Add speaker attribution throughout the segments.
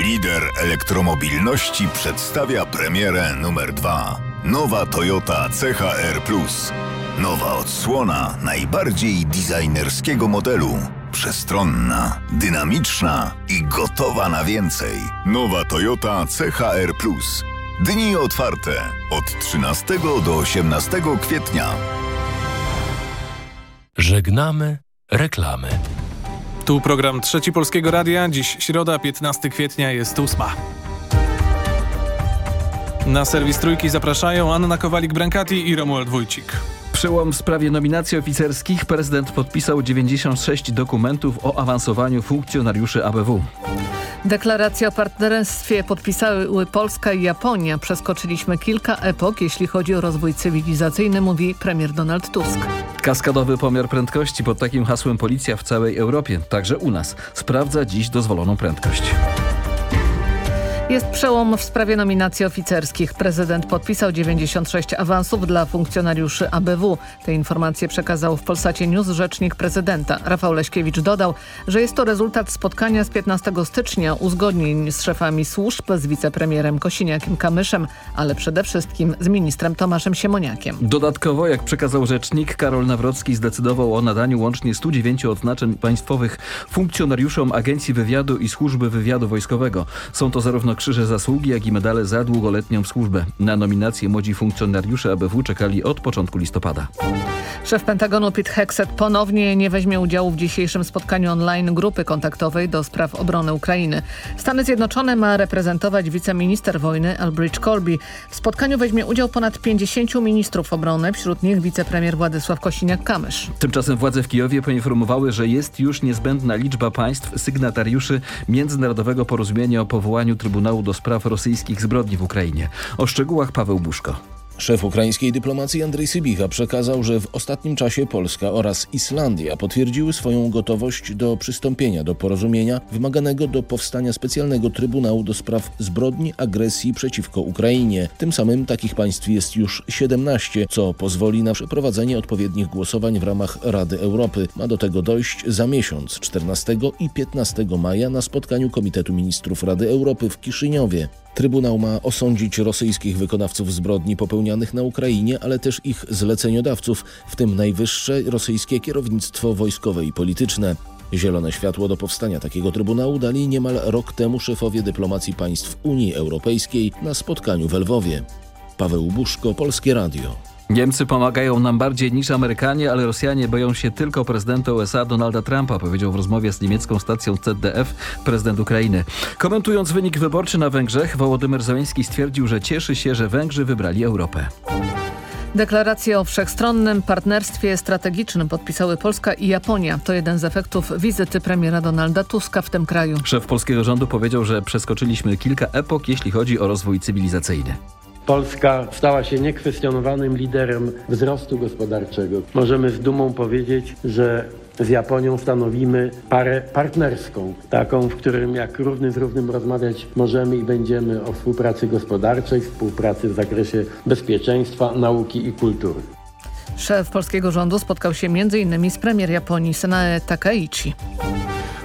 Speaker 1: Lider elektromobilności przedstawia premierę numer 2. Nowa Toyota CHR Plus. Nowa odsłona najbardziej designerskiego modelu. Przestronna, dynamiczna i gotowa na więcej. Nowa Toyota CHR Plus. Dni otwarte od 13 do 18 kwietnia.
Speaker 2: Żegnamy reklamy.
Speaker 3: Tu program Trzeci Polskiego Radia. Dziś środa, 15 kwietnia jest ósma. Na serwis Trójki zapraszają Anna Kowalik-Brankati i Romuald Wójcik.
Speaker 4: Przełom w sprawie nominacji oficerskich prezydent podpisał 96 dokumentów o awansowaniu funkcjonariuszy ABW.
Speaker 5: Deklarację o partnerstwie podpisały Polska i Japonia. Przeskoczyliśmy kilka epok, jeśli chodzi o rozwój cywilizacyjny, mówi premier Donald Tusk.
Speaker 4: Kaskadowy pomiar prędkości pod takim hasłem policja w całej Europie, także u nas, sprawdza dziś dozwoloną prędkość.
Speaker 5: Jest przełom w sprawie nominacji oficerskich. Prezydent podpisał 96 awansów dla funkcjonariuszy ABW. Te informacje przekazał w Polsacie News rzecznik prezydenta. Rafał Leśkiewicz dodał, że jest to rezultat spotkania z 15 stycznia, uzgodnień z szefami służb, z wicepremierem Kosiniakiem-Kamyszem, ale przede wszystkim z ministrem Tomaszem Siemoniakiem.
Speaker 4: Dodatkowo, jak przekazał rzecznik, Karol Nawrocki zdecydował o nadaniu łącznie 109 odznaczeń państwowych funkcjonariuszom Agencji Wywiadu i Służby Wywiadu Wojskowego. Są to zarówno krzyże zasługi, jak i medale za długoletnią służbę. Na nominację młodzi funkcjonariusze ABW czekali od początku listopada.
Speaker 5: Szef Pentagonu Pete Hexet ponownie nie weźmie udziału w dzisiejszym spotkaniu online grupy kontaktowej do spraw obrony Ukrainy. Stany Zjednoczone ma reprezentować wiceminister wojny Albridge Colby. W spotkaniu weźmie udział ponad 50 ministrów obrony, wśród nich wicepremier Władysław Kosiniak-Kamysz.
Speaker 4: Tymczasem władze w Kijowie poinformowały, że jest już niezbędna liczba państw sygnatariuszy międzynarodowego porozumienia o powołaniu Trybunału do Spraw Rosyjskich Zbrodni w Ukrainie. O szczegółach Paweł Buszko.
Speaker 6: Szef ukraińskiej dyplomacji Andrzej Sybicha przekazał, że w ostatnim czasie Polska oraz Islandia potwierdziły swoją gotowość do przystąpienia do porozumienia wymaganego do powstania specjalnego Trybunału do spraw zbrodni agresji przeciwko Ukrainie. Tym samym takich państw jest już 17, co pozwoli na przeprowadzenie odpowiednich głosowań w ramach Rady Europy. Ma do tego dojść za miesiąc, 14 i 15 maja na spotkaniu Komitetu Ministrów Rady Europy w Kiszyniowie. Trybunał ma osądzić rosyjskich wykonawców zbrodni popełnianych na Ukrainie, ale też ich zleceniodawców, w tym najwyższe rosyjskie kierownictwo wojskowe i polityczne. Zielone światło do powstania takiego trybunału dali niemal rok temu szefowie dyplomacji państw Unii Europejskiej na spotkaniu w Lwowie. Paweł Buszko, Polskie Radio.
Speaker 4: Niemcy pomagają nam bardziej niż Amerykanie, ale Rosjanie boją się tylko prezydenta USA Donalda Trumpa, powiedział w rozmowie z niemiecką stacją ZDF prezydent Ukrainy. Komentując wynik wyborczy na Węgrzech, Wołodymyr Zeleński stwierdził, że cieszy się, że Węgrzy wybrali Europę.
Speaker 5: Deklarację o wszechstronnym partnerstwie strategicznym podpisały Polska i Japonia. To jeden z efektów wizyty premiera Donalda Tuska w tym kraju.
Speaker 4: Szef polskiego rządu powiedział, że przeskoczyliśmy kilka epok, jeśli chodzi o rozwój cywilizacyjny.
Speaker 7: Polska stała się niekwestionowanym liderem wzrostu gospodarczego. Możemy z dumą powiedzieć, że z Japonią stanowimy parę partnerską, taką, w którym jak równy z równym rozmawiać możemy i będziemy o współpracy gospodarczej, współpracy w zakresie bezpieczeństwa, nauki i kultury.
Speaker 5: Szef polskiego rządu spotkał się m.in. z premier Japonii Sanae Takaichi.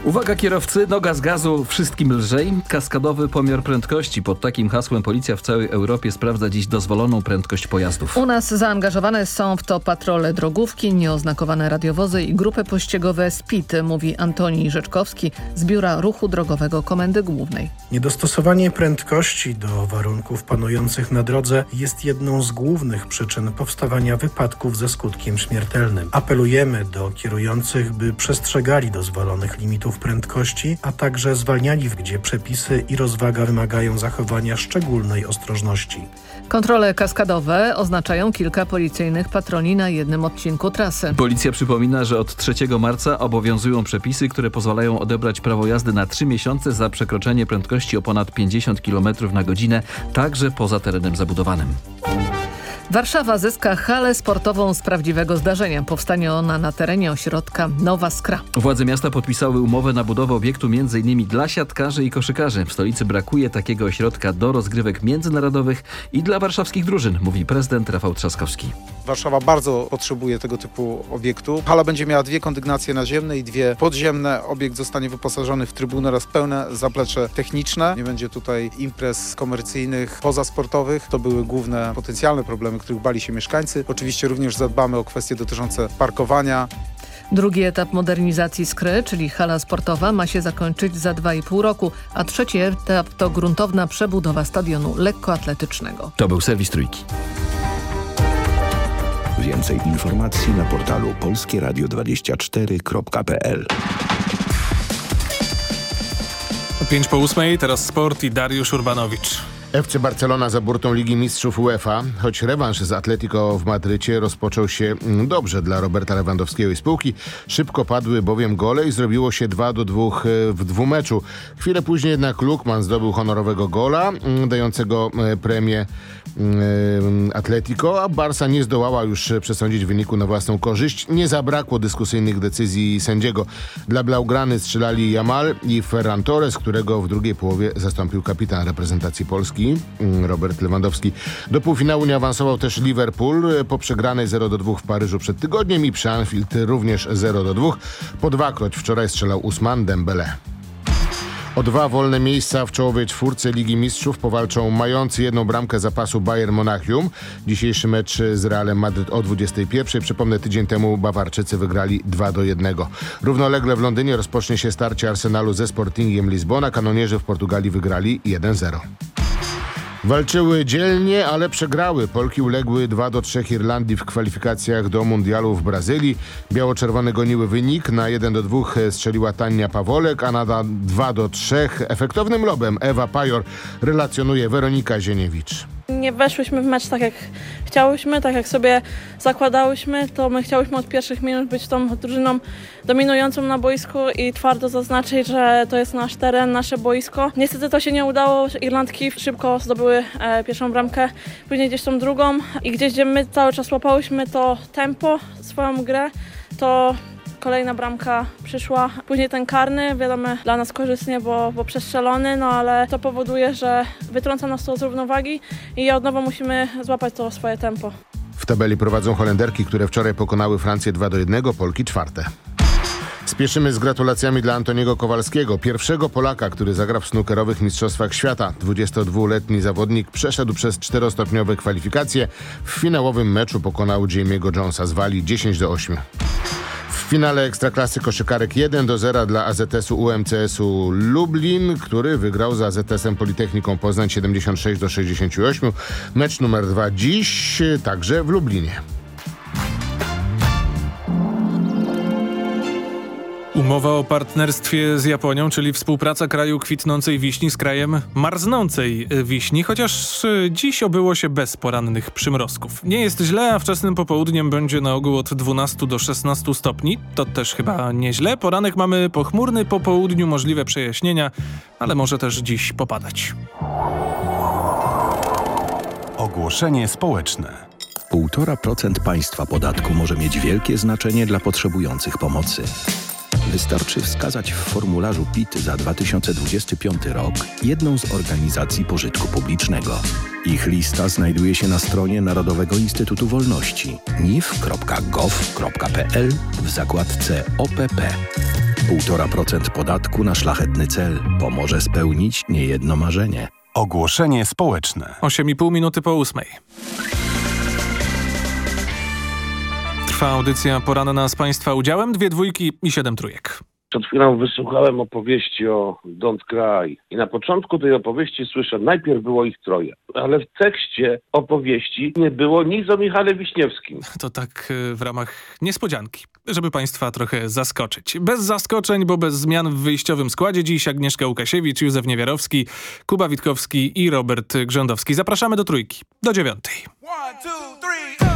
Speaker 4: Uwaga kierowcy, noga z gazu, wszystkim lżej. Kaskadowy pomiar prędkości. Pod takim hasłem policja w całej Europie sprawdza dziś dozwoloną prędkość pojazdów.
Speaker 5: U nas zaangażowane są w to patrole drogówki, nieoznakowane radiowozy i grupy pościgowe SPIT, mówi Antoni Rzeczkowski z Biura Ruchu Drogowego Komendy Głównej.
Speaker 8: Niedostosowanie prędkości do warunków panujących na drodze jest jedną z głównych przyczyn powstawania wypadków ze skutkiem śmiertelnym. Apelujemy do kierujących, by przestrzegali dozwolonych limitów prędkości, a także zwalniali, gdzie przepisy i rozwaga wymagają zachowania szczególnej ostrożności.
Speaker 5: Kontrole kaskadowe oznaczają kilka policyjnych patroli na jednym odcinku trasy.
Speaker 4: Policja przypomina, że od 3 marca obowiązują przepisy, które pozwalają odebrać prawo jazdy na 3 miesiące za przekroczenie prędkości o ponad 50 km na godzinę, także poza terenem zabudowanym.
Speaker 5: Warszawa zyska halę sportową z prawdziwego zdarzenia. Powstanie ona na terenie ośrodka Nowa Skra.
Speaker 4: Władze miasta podpisały umowę na budowę obiektu m.in. dla siatkarzy i koszykarzy. W stolicy brakuje takiego ośrodka do rozgrywek międzynarodowych i dla warszawskich drużyn, mówi prezydent Rafał Trzaskowski.
Speaker 9: Warszawa bardzo potrzebuje tego typu obiektu. Hala będzie miała dwie kondygnacje naziemne i dwie podziemne. Obiekt zostanie wyposażony w trybunę oraz pełne zaplecze techniczne. Nie będzie tutaj imprez komercyjnych, pozasportowych. To były główne potencjalne problemy, których bali się mieszkańcy. Oczywiście również zadbamy o kwestie dotyczące parkowania.
Speaker 5: Drugi etap modernizacji Skry, czyli hala sportowa, ma się zakończyć za 2,5 roku, a trzeci etap to gruntowna przebudowa stadionu lekkoatletycznego.
Speaker 4: To był serwis Trójki.
Speaker 10: Więcej informacji na portalu polskieradio24.pl
Speaker 3: 5 po 8, teraz sport i Dariusz Urbanowicz.
Speaker 11: FC Barcelona za burtą Ligi Mistrzów UEFA, choć rewanż z Atletico w Madrycie rozpoczął się mm, dobrze dla Roberta Lewandowskiego i spółki. Szybko padły bowiem gole i zrobiło się 2 do 2 e, w dwumeczu. Chwilę później jednak Lukman zdobył honorowego gola, mm, dającego e, premię mm, Atletico, a Barca nie zdołała już przesądzić wyniku na własną korzyść. Nie zabrakło dyskusyjnych decyzji sędziego. Dla Blaugrany strzelali Jamal i Ferran Torres, którego w drugiej połowie zastąpił kapitan reprezentacji Polski Mm, Robert Lewandowski. Do półfinału nie awansował też Liverpool po przegranej 0 do 2 w Paryżu przed tygodniem i przy Anfield również 0 do 2. Po dwakroć wczoraj strzelał Usman Dembele. O dwa wolne miejsca w czołowej czwórce Ligi Mistrzów powalczą mający jedną bramkę zapasu Bayern Monachium. Dzisiejszy mecz z Realem Madryt o 21. Przypomnę, tydzień temu Bawarczycy wygrali 2 do 1. Równolegle w Londynie rozpocznie się starcie Arsenalu ze Sportingiem Lizbona. Kanonierzy w Portugalii wygrali 1-0. Walczyły dzielnie, ale przegrały. Polki uległy 2 do 3 Irlandii w kwalifikacjach do mundialu w Brazylii. Biało-czerwone goniły wynik. Na 1 do 2 strzeliła Tania Pawolek, a na 2 do 3 efektownym lobem Ewa Pajor relacjonuje Weronika Zieniewicz.
Speaker 12: Nie weszłyśmy w mecz tak jak chciałyśmy, tak jak sobie zakładałyśmy, to my chciałyśmy od pierwszych minut być tą drużyną dominującą na boisku i twardo zaznaczyć, że to jest nasz teren, nasze boisko. Niestety to się nie udało, Irlandki szybko zdobyły e, pierwszą bramkę, później gdzieś tą drugą i gdzieś gdzie my cały czas łapałyśmy to tempo, swoją grę, to kolejna bramka przyszła. Później ten karny, wiadomo, dla nas korzystnie, bo, bo przestrzelony, no ale to powoduje, że wytrąca nas to z równowagi i od nowa musimy złapać to swoje tempo.
Speaker 11: W tabeli prowadzą Holenderki, które wczoraj pokonały Francję 2 do 1, Polki czwarte. Spieszymy z gratulacjami dla Antoniego Kowalskiego, pierwszego Polaka, który zagra w snookerowych Mistrzostwach Świata. 22-letni zawodnik przeszedł przez czterostopniowe kwalifikacje. W finałowym meczu pokonał Jamie'ego Jonesa z Walii 10 do 8. W finale Ekstraklasy koszykarek 1 do 0 dla AZS-u UMCS-u Lublin, który wygrał z AZS-em Politechniką Poznań 76 do 68. Mecz numer 2 dziś także w Lublinie.
Speaker 3: Umowa o partnerstwie z Japonią, czyli współpraca kraju kwitnącej wiśni z krajem marznącej wiśni, chociaż e, dziś obyło się bez porannych przymrozków. Nie jest źle, a wczesnym popołudniem będzie na ogół od 12 do 16 stopni. To też chyba nieźle. Poranek mamy pochmurny, po południu możliwe przejaśnienia, ale może też dziś popadać.
Speaker 13: Ogłoszenie społeczne.
Speaker 10: 1,5% państwa podatku może mieć wielkie znaczenie dla potrzebujących pomocy. Wystarczy wskazać w formularzu PIT za 2025 rok jedną z organizacji pożytku publicznego. Ich lista znajduje się na stronie Narodowego Instytutu Wolności nif.gov.pl w zakładce OPP. 1,5% podatku na szlachetny cel pomoże spełnić niejedno marzenie.
Speaker 13: Ogłoszenie społeczne.
Speaker 3: 8,5 minuty po ósmej. Trwa audycja poranna z Państwa udziałem, dwie dwójki i siedem trójek.
Speaker 14: Przed chwilą wysłuchałem opowieści o Don't Cry i na początku tej opowieści słyszę, najpierw było ich troje, ale w tekście opowieści nie było nic o Michale Wiśniewskim.
Speaker 3: To tak e, w ramach niespodzianki, żeby Państwa trochę zaskoczyć. Bez zaskoczeń, bo bez zmian w wyjściowym składzie dziś Agnieszka Łukasiewicz, Józef Niewiarowski, Kuba Witkowski i Robert Grzędowski. Zapraszamy do trójki, do dziewiątej. One, two, three,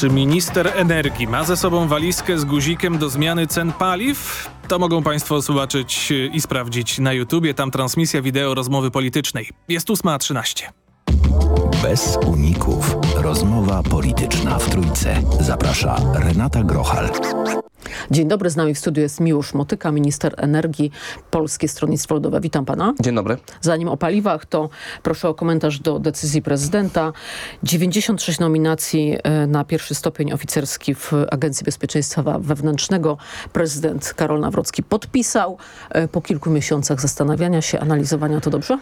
Speaker 3: Czy minister energii ma ze sobą walizkę z guzikiem do zmiany cen paliw? To mogą Państwo zobaczyć y, i sprawdzić na YouTubie. Tam transmisja wideo rozmowy politycznej. Jest 8.13.
Speaker 10: Bez uników. Rozmowa polityczna w Trójce. Zaprasza Renata Grochal.
Speaker 15: Dzień dobry, z nami w studiu jest Miłosz Motyka, minister energii, Polskie Stronnictwo Ludowe. Witam pana.
Speaker 16: Dzień dobry.
Speaker 15: Zanim o paliwach, to proszę o komentarz do decyzji prezydenta. 96 nominacji e, na pierwszy stopień oficerski w Agencji Bezpieczeństwa Wewnętrznego. Prezydent Karol Nawrocki podpisał. E, Po kilku miesiącach zastanawiania się, analizowania, to dobrze?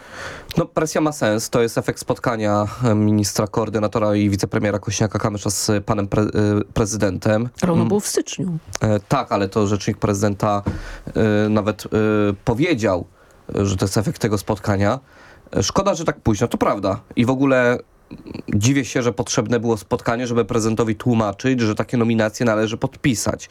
Speaker 16: No presja ma sens. To jest efekt spotkania e, ministra koordynatora i wicepremiera Kośniaka-Kamysza z panem pre, prezydentem.
Speaker 15: Ale ono
Speaker 16: Mm.
Speaker 15: było w styczniu.
Speaker 16: Tak, ale to rzecznik prezydenta e, nawet e, powiedział, że to jest efekt tego spotkania. Szkoda, że tak późno, to prawda. I w ogóle dziwię się, że potrzebne było spotkanie, żeby prezydentowi tłumaczyć, że takie nominacje należy podpisać.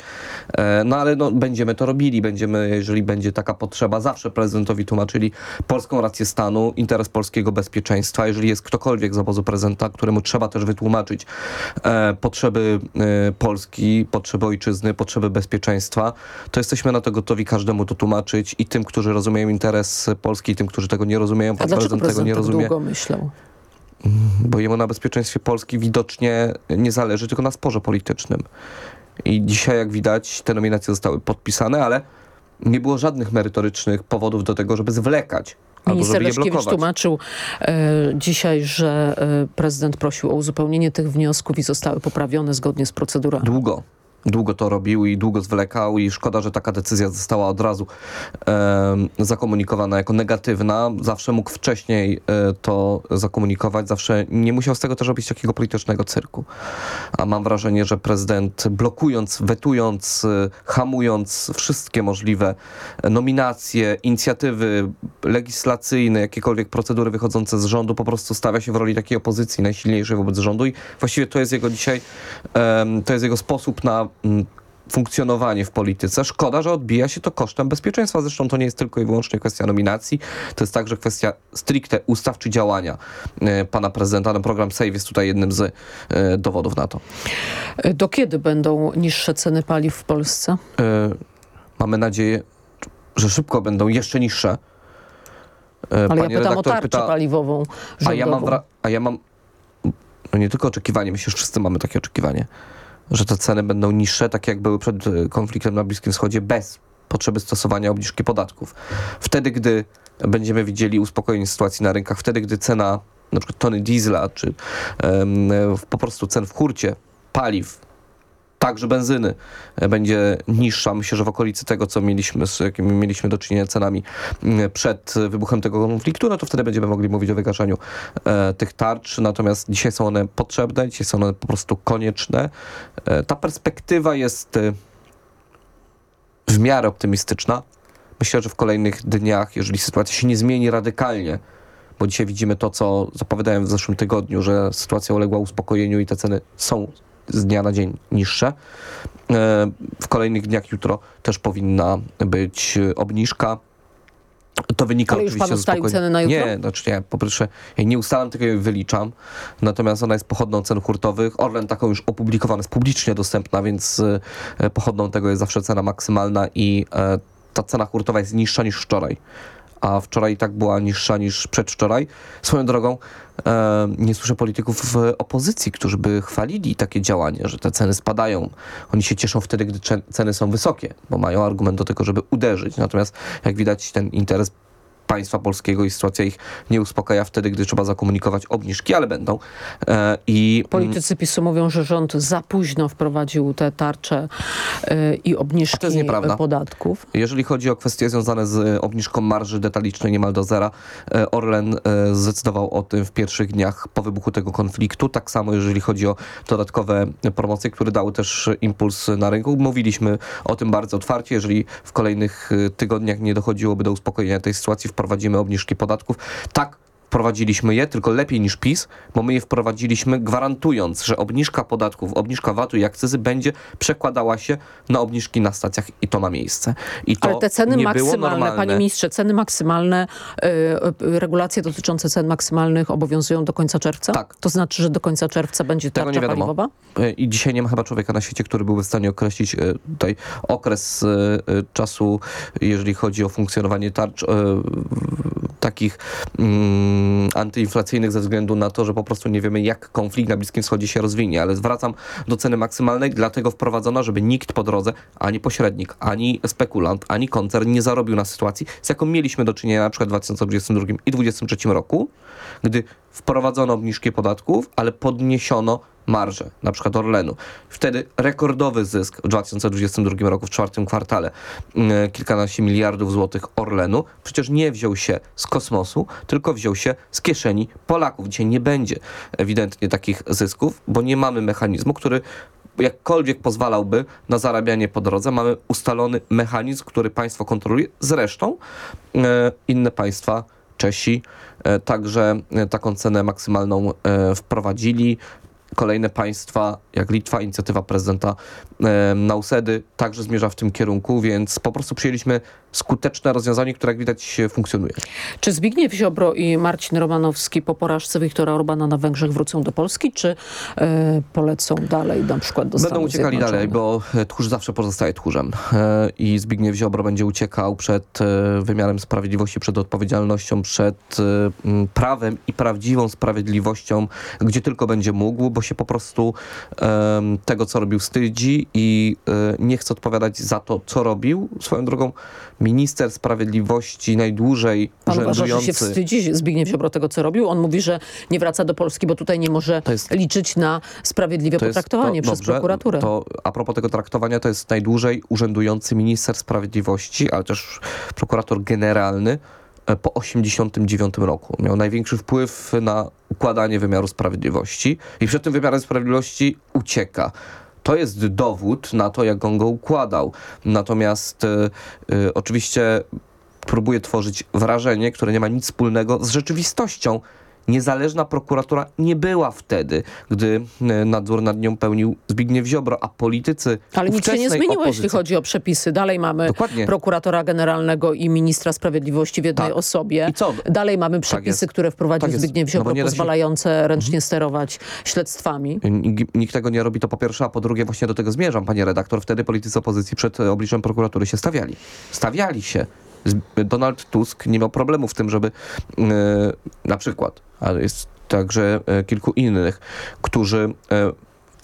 Speaker 16: E, No ale no, będziemy to robili, będziemy, jeżeli będzie taka potrzeba, zawsze prezydentowi tłumaczyli polską rację stanu, interes polskiego bezpieczeństwa. Jeżeli jest ktokolwiek z obozu prezydenta, któremu trzeba też wytłumaczyć e, potrzeby e, Polski, potrzeby ojczyzny, potrzeby bezpieczeństwa, to jesteśmy na to gotowi każdemu to tłumaczyć i tym, którzy rozumieją interes Polski, i tym, którzy tego nie rozumieją.
Speaker 15: A
Speaker 16: Pan
Speaker 15: dlaczego
Speaker 16: prezydent tego nie
Speaker 15: tak
Speaker 16: rozumie
Speaker 15: długo myślał?
Speaker 16: Bo jemu na bezpieczeństwie Polski widocznie nie zależy, tylko na sporze politycznym. I dzisiaj, jak widać, te nominacje zostały podpisane, ale nie było żadnych merytorycznych powodów do tego, żeby zwlekać.
Speaker 15: Minister Leszkiewicz tłumaczył e, dzisiaj, że e, prezydent prosił o uzupełnienie tych wniosków i zostały poprawione zgodnie z procedurą.
Speaker 16: Długo. Długo to robił i długo zwlekał i szkoda, że taka decyzja została od razu em, zakomunikowana jako negatywna. Zawsze mógł wcześniej e, to zakomunikować, zawsze nie musiał z tego też robić takiego politycznego cyrku. A mam wrażenie, że prezydent blokując, wetując, e, hamując wszystkie możliwe e, nominacje, inicjatywy legislacyjne, jakiekolwiek procedury wychodzące z rządu, po prostu stawia się w roli takiej opozycji najsilniejszej wobec rządu i właściwie to jest jego dzisiaj, to jest jego sposób na funkcjonowanie w polityce. Szkoda, że odbija się to kosztem bezpieczeństwa. Zresztą to nie jest tylko i wyłącznie kwestia nominacji, to jest także kwestia stricte ustaw czy działania e, pana prezydenta. No, program SAVE jest tutaj jednym z e, dowodów na to.
Speaker 15: E, Do kiedy będą niższe ceny paliw w Polsce?
Speaker 16: Mamy nadzieję, że szybko będą jeszcze niższe.
Speaker 15: Ale ja pytam o tarczę
Speaker 16: pyta-
Speaker 15: paliwową
Speaker 16: a ja mam,
Speaker 15: rządową.
Speaker 16: a ja mam no nie tylko oczekiwanie, myślę, że wszyscy mamy takie oczekiwanie, że te ceny będą niższe, tak jak były przed e, konfliktem na Bliskim Wschodzie, bez potrzeby stosowania obniżki podatków. Wtedy, gdy będziemy widzieli uspokojenie sytuacji na rynkach wtedy, gdy cena na przykład tony diesla, czy w- po prostu cen w hurcie, paliw, także benzyny e, będzie niższa. Myślę, że w okolicy tego, co mieliśmy, z jakimi mieliśmy do czynienia cenami m, przed wybuchem tego konfliktu, no to wtedy będziemy mogli mówić o wygaszaniu e, tych tarcz. Natomiast dzisiaj są one potrzebne, dzisiaj są one po prostu konieczne. E, ta perspektywa jest e, w miarę optymistyczna. Myślę, że w kolejnych dniach, jeżeli sytuacja się nie zmieni radykalnie, bo dzisiaj widzimy to, co zapowiadałem w zeszłym tygodniu, że sytuacja uległa uspokojeniu i te ceny są z dnia na dzień niższe. E, W kolejnych dniach jutro też powinna być obniżka. To wynika
Speaker 15: Ale już
Speaker 16: oczywiście
Speaker 15: pan ustalił ceny na jutro?
Speaker 16: Nie, znaczy nie, po pierwsze ja nie ustalam, tylko je wyliczam. Natomiast ona jest pochodną cen hurtowych. Orlen taką już opublikowana, jest publicznie dostępna, więc e, pochodną tego jest zawsze cena maksymalna i e, ta cena hurtowa jest niższa niż wczoraj. A wczoraj i tak była niższa niż przedwczoraj. Swoją drogą e, nie słyszę polityków opozycji, którzy by chwalili takie działanie, że te ceny spadają. Oni się cieszą wtedy, gdy ceny są wysokie, bo mają argument do tego, żeby uderzyć. Natomiast jak widać ten interes państwa polskiego i sytuacja ich nie uspokaja wtedy, gdy trzeba zakomunikować obniżki, ale będą. E, I
Speaker 15: Politycy PiSu mówią, że rząd za późno wprowadził te tarcze y, i obniżki
Speaker 16: to jest nieprawda.
Speaker 15: podatków.
Speaker 16: Jeżeli chodzi o kwestie związane z e, obniżką marży detalicznej niemal do zera, e, Orlen e, zdecydował o tym w pierwszych dniach po wybuchu tego konfliktu. Tak samo jeżeli chodzi o dodatkowe promocje, które dały też impuls na rynku. Mówiliśmy o tym bardzo otwarcie. Jeżeli w kolejnych e, tygodniach nie dochodziłoby do uspokojenia tej sytuacji, wprowadzimy obniżki podatków. Tak, wprowadziliśmy je, tylko lepiej niż PiS, bo my je wprowadziliśmy gwarantując, że obniżka podatków, obniżka VAT-u i akcyzy będzie przekładała się na obniżki na stacjach i to ma miejsce. I to
Speaker 15: Ale te ceny maksymalne, panie ministrze, ceny maksymalne, y, y, regulacje dotyczące cen maksymalnych obowiązują do końca czerwca? Tak. To znaczy, że do końca czerwca będzie
Speaker 16: Tego nie
Speaker 15: tarcza
Speaker 16: wiadomo.
Speaker 15: paliwowa?
Speaker 16: E, I dzisiaj nie ma chyba człowieka na świecie, który byłby w stanie określić e, tutaj okres e, czasu, jeżeli chodzi o funkcjonowanie tarcz takich mm, antyinflacyjnych ze względu na to, że po prostu nie wiemy, jak konflikt na Bliskim Wschodzie się rozwinie. Ale zwracam do ceny maksymalnej, dlatego wprowadzono, żeby nikt po drodze, ani pośrednik, ani spekulant, ani koncern nie zarobił na sytuacji, z jaką mieliśmy do czynienia na przykład w 2022 i 2023 roku, gdy wprowadzono obniżki podatków, ale podniesiono marżę, na przykład Orlenu. Wtedy rekordowy zysk w 2022 roku, w czwartym kwartale, mm, kilkanaście miliardów złotych Orlenu, przecież nie wziął się z kosmosu, tylko wziął się z kieszeni Polaków. Dzisiaj nie będzie ewidentnie takich zysków, bo nie mamy mechanizmu, który jakkolwiek pozwalałby na zarabianie po drodze. Mamy ustalony mechanizm, który państwo kontroluje. Zresztą e, inne państwa, Czesi, e, także e, taką cenę maksymalną e, wprowadzili. Kolejne państwa, jak Litwa, inicjatywa prezydenta e, Nausedy, także zmierza w tym kierunku, więc po prostu przyjęliśmy skuteczne rozwiązanie, które jak widać funkcjonuje.
Speaker 15: Czy Zbigniew Ziobro i Marcin Romanowski po porażce Wiktora Orbana na Węgrzech wrócą do Polski, czy e, polecą dalej na przykład do
Speaker 16: Będą
Speaker 15: Stanów
Speaker 16: uciekali dalej, bo e, tchórz zawsze pozostaje tchórzem. E, I Zbigniew Ziobro będzie uciekał przed e, wymiarem sprawiedliwości, przed odpowiedzialnością, przed e, prawem i prawdziwą sprawiedliwością, gdzie tylko będzie mógł, bo się po prostu em, tego, co robił, wstydzi i e, nie chce odpowiadać za to, co robił. Swoją drogą minister sprawiedliwości najdłużej
Speaker 15: Pan uważa, że się
Speaker 16: urzędujący...
Speaker 15: wstydzi Zbigniew Ziobro tego, co robił? On mówi, że nie wraca do Polski, bo tutaj nie może liczyć na sprawiedliwe
Speaker 16: To jest-
Speaker 15: potraktowanie
Speaker 16: to
Speaker 15: przez
Speaker 16: dobrze,
Speaker 15: prokuraturę.
Speaker 16: To a propos tego traktowania, to jest najdłużej urzędujący minister sprawiedliwości, ale też prokurator generalny po 89 roku. Miał największy wpływ na układanie wymiaru sprawiedliwości i przed tym wymiarem sprawiedliwości ucieka. To jest dowód na to, jak on go układał. Natomiast e, e, oczywiście próbuje tworzyć wrażenie, które nie ma nic wspólnego z rzeczywistością. Niezależna prokuratura nie była wtedy, gdy e, nadzór nad nią pełnił Zbigniew Ziobro, a politycy
Speaker 15: Ale nic się nie zmieniło,
Speaker 16: opozycji,
Speaker 15: jeśli chodzi o przepisy. Dalej mamy
Speaker 16: Dokładnie.
Speaker 15: prokuratora generalnego i ministra sprawiedliwości w jednej osobie. Dalej mamy przepisy,
Speaker 16: jest.
Speaker 15: które wprowadził
Speaker 16: Tak.
Speaker 15: Zbigniew
Speaker 16: No
Speaker 15: Ziobro,
Speaker 16: nie da się-
Speaker 15: pozwalające ręcznie sterować śledztwami.
Speaker 16: Nikt, nikt tego nie robi, to po pierwsze, a po drugie właśnie do tego zmierzam, panie redaktor. Wtedy politycy opozycji przed e, obliczem prokuratury się stawiali. Stawiali się. Donald Tusk nie miał problemu w tym, żeby e, na przykład, ale jest także e, kilku innych, którzy e,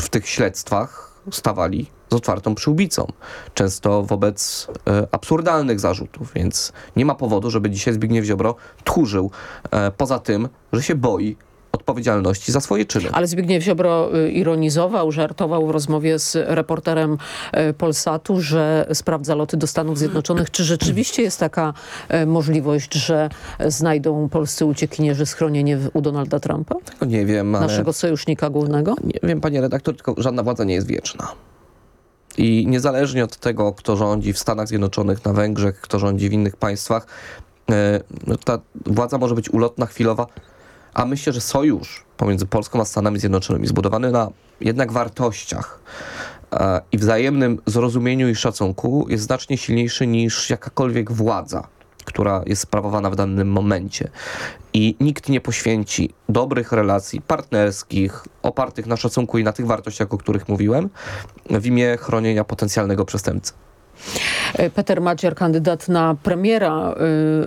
Speaker 16: w tych śledztwach stawali z otwartą przyłbicą, często wobec e, absurdalnych zarzutów, więc nie ma powodu, żeby dzisiaj Zbigniew Ziobro tchórzył, e, poza tym, że się boi odpowiedzialności za swoje czyny.
Speaker 15: Ale Zbigniew Ziobro y, ironizował, żartował w rozmowie z reporterem y, Polsatu, że sprawdza loty do Stanów Zjednoczonych. Czy rzeczywiście jest taka y, możliwość, że znajdą polscy uciekinierzy schronienie u Donalda Trumpa?
Speaker 16: Tego nie wiem, ale...
Speaker 15: Naszego sojusznika głównego?
Speaker 16: Nie wiem, panie redaktor, tylko żadna władza nie jest wieczna. I niezależnie od tego, kto rządzi w Stanach Zjednoczonych, na Węgrzech, kto rządzi w innych państwach, no ta władza może być ulotna, chwilowa, a myślę, że sojusz pomiędzy Polską a Stanami Zjednoczonymi zbudowany na jednak wartościach e, i wzajemnym zrozumieniu i szacunku jest znacznie silniejszy niż jakakolwiek władza, która jest sprawowana w danym momencie. I nikt nie poświęci dobrych relacji partnerskich, opartych na szacunku i na tych wartościach, o których mówiłem, w imię chronienia potencjalnego przestępcy.
Speaker 15: E, Peter Maciar, kandydat na premiera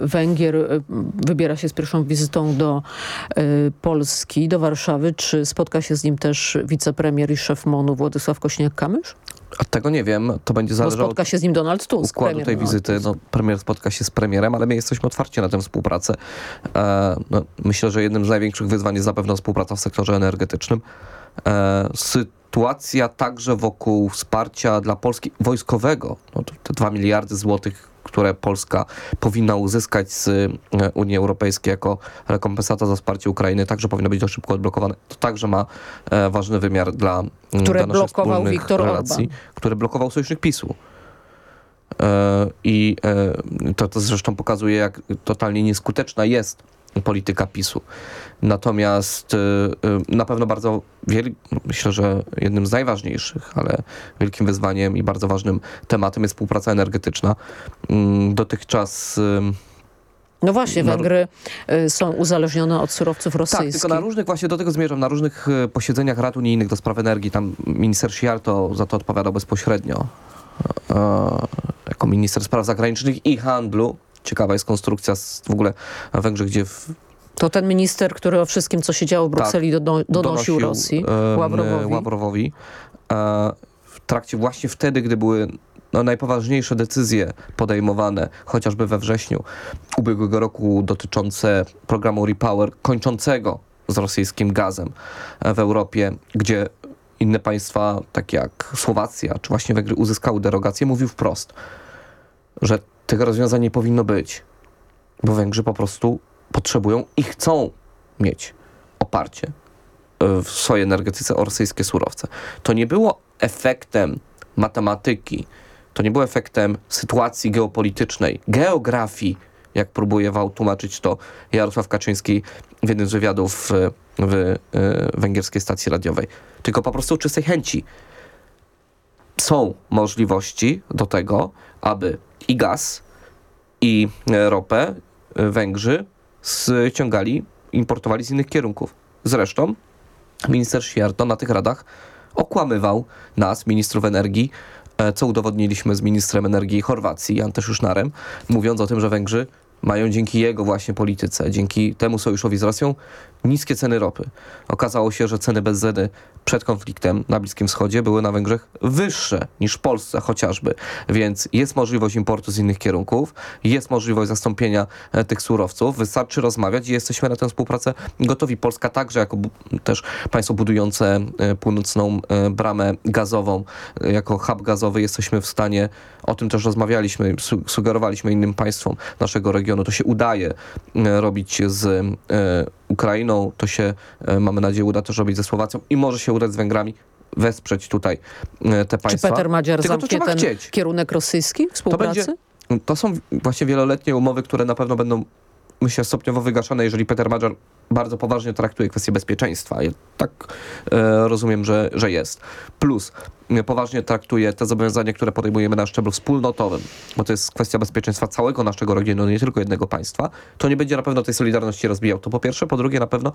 Speaker 15: y, Węgier, y, wybiera się z pierwszą wizytą do Polski, do Warszawy. Czy spotka się z nim też wicepremier i szef MONU Władysław Kośniak-Kamysz?
Speaker 16: A tego nie wiem, to będzie
Speaker 15: Bo
Speaker 16: zależało
Speaker 15: spotka się z nim Donald Tusk.
Speaker 16: układu
Speaker 15: premier
Speaker 16: tej
Speaker 15: Donald
Speaker 16: wizyty. No, premier spotka się z premierem, ale my jesteśmy otwarci na tę współpracę. E, no, myślę, że jednym z największych wyzwań jest zapewne współpraca w sektorze energetycznym. E, sytuacja także wokół wsparcia dla Polski wojskowego, no, to te 2 miliardy złotych, które Polska powinna uzyskać z e, Unii Europejskiej jako rekompensata za wsparcie Ukrainy, także powinno być dość szybko odblokowane. To także ma e, ważny wymiar dla,
Speaker 15: Które
Speaker 16: dla naszych
Speaker 15: blokował Viktor
Speaker 16: relacji,
Speaker 15: Orban.
Speaker 16: które blokował sojusznik PiSu. E, I e, to, to zresztą pokazuje, jak totalnie nieskuteczna jest polityka PiSu. Natomiast e, e, na pewno bardzo, myślę, że jednym z najważniejszych, ale wielkim wyzwaniem i bardzo ważnym tematem jest współpraca energetyczna. Mm, Dotychczas e,
Speaker 15: No właśnie, Węgry y, są uzależnione od surowców
Speaker 16: tak,
Speaker 15: rosyjskich.
Speaker 16: tylko na różnych, właśnie do tego zmierzam, na różnych posiedzeniach rad unijnych do spraw energii, tam minister Siarto za to odpowiadał bezpośrednio. Jako minister spraw zagranicznych i handlu. Ciekawa jest konstrukcja z, w ogóle na Węgrzech, gdzie w,
Speaker 15: To ten minister, który o wszystkim, co się działo w Brukseli, dono, donosił, Rosji,
Speaker 16: em,
Speaker 15: Ławrowowi.
Speaker 16: Ławrowowi. E, w trakcie właśnie wtedy, gdy były no, najpoważniejsze decyzje podejmowane, chociażby we wrześniu ubiegłego roku dotyczące programu Repower, kończącego z rosyjskim gazem e, w Europie, gdzie inne państwa, takie jak Słowacja czy właśnie Węgry uzyskały derogację, mówił wprost, że tego rozwiązań nie powinno być, bo Węgrzy po prostu potrzebują i chcą mieć oparcie e, w swojej energetyce o rosyjskie surowce. To nie było efektem matematyki, to nie było efektem sytuacji geopolitycznej, geografii, jak próbował tłumaczyć to Jarosław Kaczyński w jednym z wywiadów w, w e, węgierskiej stacji radiowej, tylko po prostu czystej chęci. Są możliwości do tego, aby i gaz, i e, ropę e, Węgrzy ściągali, importowali z innych kierunków. Zresztą minister Sierto na tych radach okłamywał nas, ministrów energii, e, co udowodniliśmy z ministrem energii Chorwacji, Jan Teszusznarem, mówiąc o tym, że Węgrzy mają dzięki jego właśnie polityce, dzięki temu sojuszowi z Rosją niskie ceny ropy. Okazało się, że ceny benzyny przed konfliktem na Bliskim Wschodzie były na Węgrzech wyższe niż w Polsce chociażby, więc jest możliwość importu z innych kierunków, jest możliwość zastąpienia e, tych surowców, wystarczy rozmawiać i jesteśmy na tę współpracę gotowi. Polska także jako też państwo budujące e, północną e, bramę gazową, jako hub gazowy jesteśmy w stanie, o tym też rozmawialiśmy, su- sugerowaliśmy innym państwom naszego regionu, to się udaje robić z Ukrainą, to się, e, mamy nadzieję, uda też robić ze Słowacją i może się udać z Węgrami, wesprzeć tutaj e, te
Speaker 15: Czy
Speaker 16: państwa.
Speaker 15: Peter Madziar
Speaker 16: Tylko to
Speaker 15: zamknie ten
Speaker 16: chcieć.
Speaker 15: kierunek rosyjski
Speaker 16: To,
Speaker 15: współpracy?
Speaker 16: będzie, to są właśnie wieloletnie umowy, które na pewno będą, myślę, stopniowo wygaszane, jeżeli Peter Madżar bardzo poważnie traktuje kwestię bezpieczeństwa. Ja tak e, rozumiem, że, że jest. Plus poważnie traktuje te zobowiązania, które podejmujemy na szczeblu wspólnotowym, bo to jest kwestia bezpieczeństwa całego naszego regionu, nie tylko jednego państwa, to nie będzie na pewno tej solidarności rozbijał. To po pierwsze. Po drugie, na pewno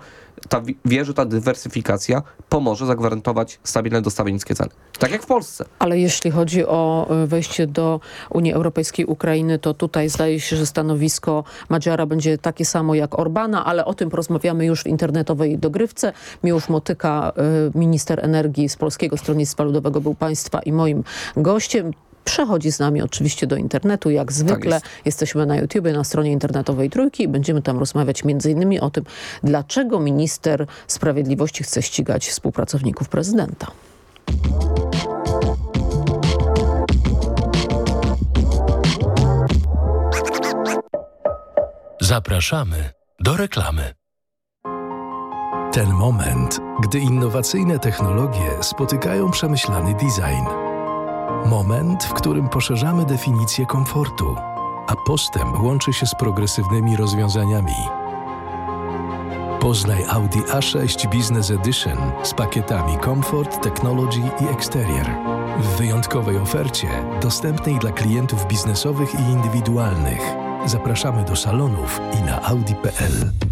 Speaker 16: ta, wi- wie, że ta dywersyfikacja pomoże zagwarantować stabilne dostawy niskie ceny. Tak jak w Polsce.
Speaker 15: Ale jeśli chodzi o y, wejście do Unii Europejskiej Ukrainy, to tutaj zdaje się, że stanowisko Madziara będzie takie samo jak Orbana, ale o tym porozmawiamy już w internetowej dogrywce. Miłosz Motyka, y, minister energii z Polskiego Stronnictwa Ludowego, był Państwa i moim gościem. Przechodzi z nami oczywiście do internetu, jak zwykle.
Speaker 16: jest.
Speaker 15: Jesteśmy na YouTubie, na stronie internetowej Trójki i będziemy tam rozmawiać między innymi o tym, dlaczego minister sprawiedliwości chce ścigać współpracowników prezydenta.
Speaker 2: Zapraszamy do reklamy.
Speaker 17: Ten moment, gdy innowacyjne technologie spotykają przemyślany design. Moment, w którym poszerzamy definicję komfortu, a postęp łączy się z progresywnymi rozwiązaniami. Poznaj Audi A6 Business Edition z pakietami Comfort, Technology i Exterior. W wyjątkowej ofercie, dostępnej dla klientów biznesowych i indywidualnych. Zapraszamy do salonów i na audi.pl.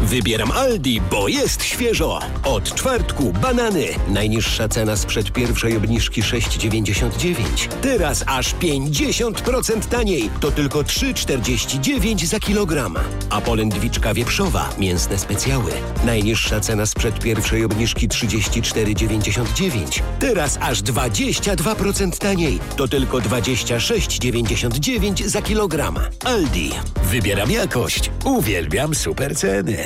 Speaker 18: Wybieram Aldi, bo jest świeżo. Od czwartku banany. Najniższa cena sprzed pierwszej obniżki 6,99. Teraz aż 50% taniej. To tylko 3,49 za kilogram. A polędwiczka wieprzowa. Mięsne specjały. Najniższa cena sprzed pierwszej obniżki 34,99. Teraz aż 22% taniej. To tylko 26,99 za kilogram. Aldi. Wybieram jakość. Uwielbiam super ceny.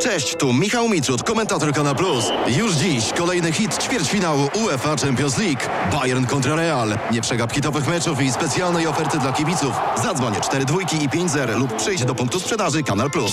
Speaker 19: Cześć, tu Michał Mitrud, komentator Kanal Plus. Już dziś kolejny hit ćwierćfinału UEFA Champions League. Bayern kontra Real. Nie przegap hitowych meczów i specjalnej oferty dla kibiców. Zadzwoń 4 dwójki i 5 zer lub przyjdź do punktu sprzedaży Kanal Plus.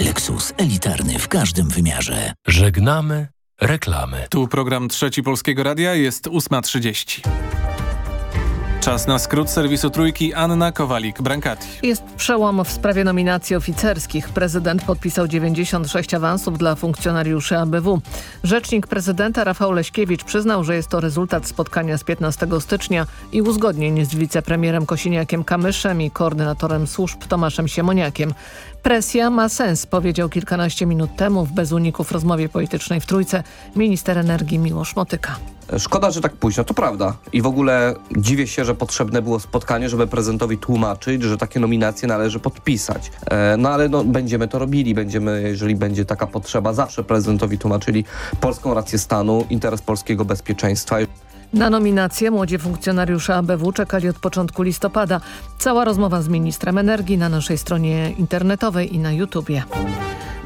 Speaker 20: Lexus elitarny w każdym wymiarze.
Speaker 2: Żegnamy reklamy.
Speaker 3: Tu program Trzeci Polskiego Radia jest 8.30. Czas na skrót serwisu Trójki Anna Kowalik-Brankati.
Speaker 5: Jest przełom w sprawie nominacji oficerskich. Prezydent podpisał 96 awansów dla funkcjonariuszy ABW. Rzecznik prezydenta Rafał Leśkiewicz przyznał, że jest to rezultat spotkania z 15 stycznia i uzgodnień z wicepremierem Kosiniakiem Kamyszem i koordynatorem służb Tomaszem Siemoniakiem. Presja ma sens, powiedział kilkanaście minut temu w bez uników rozmowie politycznej w Trójce minister energii Miłosz Motyka.
Speaker 16: Szkoda, że tak późno, to prawda. I w ogóle dziwię się, że potrzebne było spotkanie, żeby prezydentowi tłumaczyć, że takie nominacje należy podpisać. E, no ale no, będziemy to robili, będziemy, jeżeli będzie taka potrzeba, zawsze prezydentowi tłumaczyli polską rację stanu, interes polskiego bezpieczeństwa.
Speaker 5: Na nominację młodzi funkcjonariusze ABW czekali od początku listopada. Cała rozmowa z ministrem energii na naszej stronie internetowej i na YouTubie.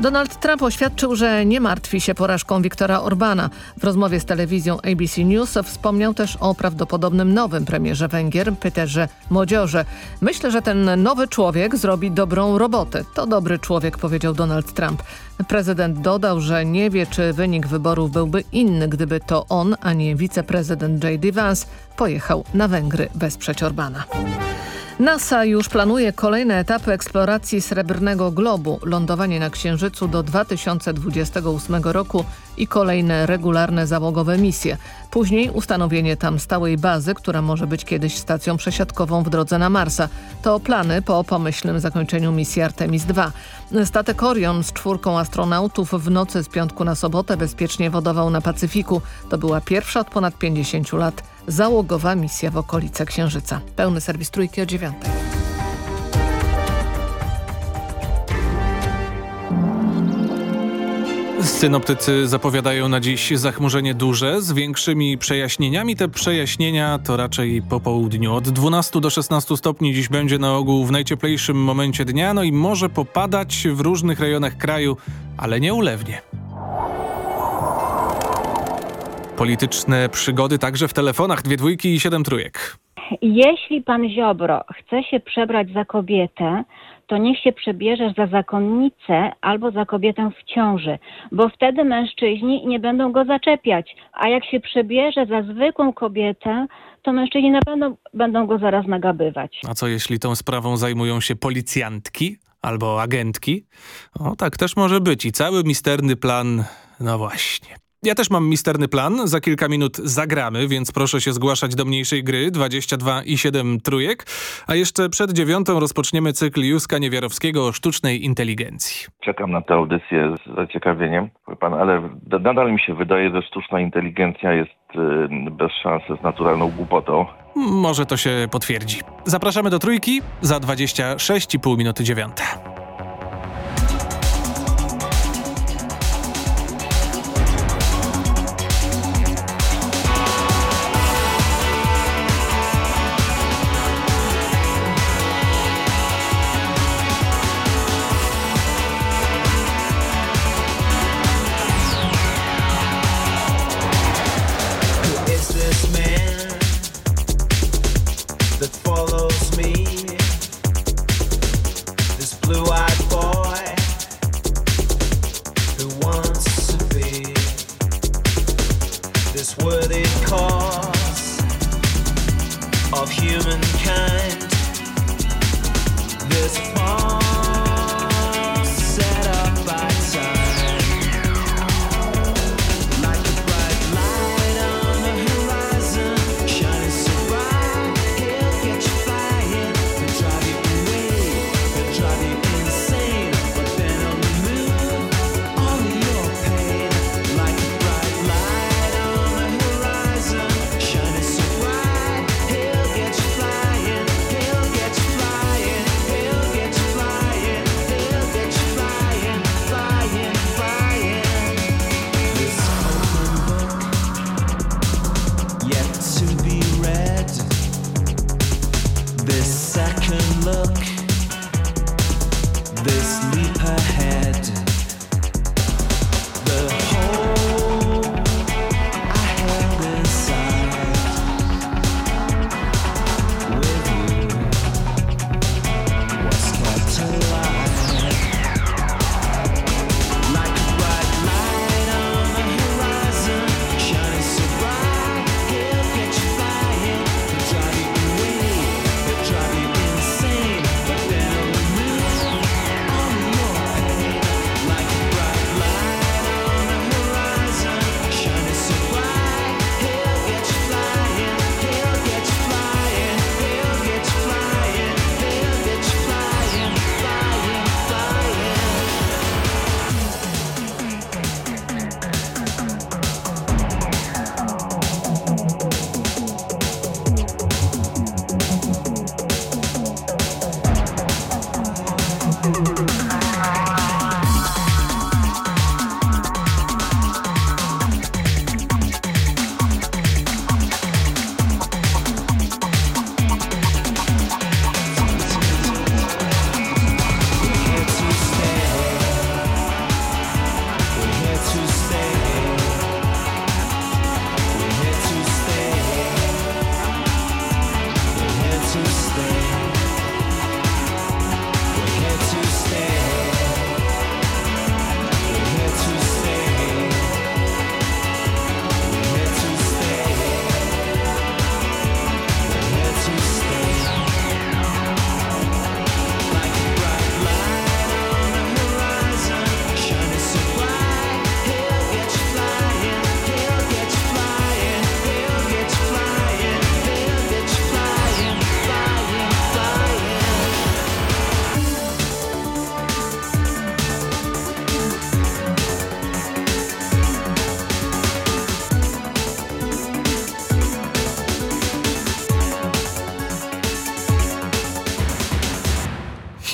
Speaker 5: Donald Trump oświadczył, że nie martwi się porażką Viktora Orbana. W rozmowie z telewizją ABC News wspomniał też o prawdopodobnym nowym premierze Węgier, Peterze Modziorze. Myślę, że ten nowy człowiek zrobi dobrą robotę. To dobry człowiek, powiedział Donald Trump. Prezydent dodał, że nie wie, czy wynik wyborów byłby inny, gdyby to on, a nie wiceprezydent J.D. Vance pojechał na Węgry wesprzeć Orbana. NASA już planuje kolejne etapy eksploracji Srebrnego Globu, lądowanie na Księżycu do 2028 roku i kolejne regularne załogowe misje. Później ustanowienie tam stałej bazy, która może być kiedyś stacją przesiadkową w drodze na Marsa. To plany po pomyślnym zakończeniu misji Artemis II. Statek Orion z czwórką astronautów w nocy z piątku na sobotę bezpiecznie wodował na Pacyfiku. To była pierwsza od ponad 50 lat załogowa misja w okolice Księżyca. Pełny serwis Trójki o dziewiątej.
Speaker 3: Synoptycy zapowiadają na dziś zachmurzenie duże z większymi przejaśnieniami. Te przejaśnienia to raczej po południu. Od 12 do 16 stopni dziś będzie na ogół w najcieplejszym momencie dnia, no i może popadać w różnych rejonach kraju, ale nie ulewnie. Polityczne przygody także w telefonach dwie dwójki i siedem trójek.
Speaker 21: Jeśli pan Ziobro chce się przebrać za kobietę, to niech się przebierze za zakonnicę albo za kobietę w ciąży, bo wtedy mężczyźni nie będą go zaczepiać. A jak się przebierze za zwykłą kobietę, to mężczyźni na pewno będą go zaraz nagabywać.
Speaker 3: A co jeśli tą sprawą zajmują się policjantki albo agentki? O, tak też może być i cały misterny plan, no właśnie. Ja też mam misterny plan, za kilka minut zagramy, więc proszę się zgłaszać do mniejszej gry 22 i 7 trójek, a jeszcze przed dziewiątą rozpoczniemy cykl Józka Niewiarowskiego o sztucznej inteligencji.
Speaker 22: Czekam na tę audycję z zaciekawieniem, pan, ale nadal mi się wydaje, że sztuczna inteligencja jest y, bez szansy z naturalną głupotą.
Speaker 3: Może to się potwierdzi. Zapraszamy do trójki za 26,5 minuty dziewiąte.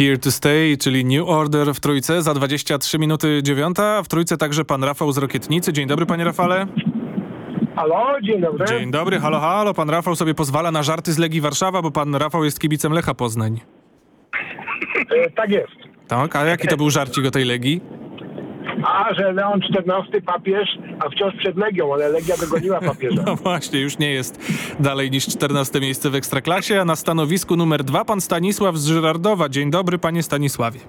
Speaker 3: Here to Stay, czyli New Order w Trójce za 23 minuty dziewiąta. W Trójce także pan Rafał z Rokietnicy. Dzień dobry, panie Rafale.
Speaker 23: Halo, dzień dobry.
Speaker 3: Dzień dobry, halo, halo. Pan Rafał sobie pozwala na żarty z Legii Warszawa, bo pan Rafał jest kibicem Lecha Poznań.
Speaker 23: E, tak jest.
Speaker 3: Tak, a jaki to był żarcik o tej Legii?
Speaker 23: A, że Leon XIV papież, a wciąż przed Legią, ale Legia dogoniła papieża.
Speaker 3: No właśnie, już nie jest dalej niż 14 miejsce w Ekstraklasie, a na stanowisku numer dwa pan Stanisław z Żyrardowa. Dzień dobry, panie Stanisławie.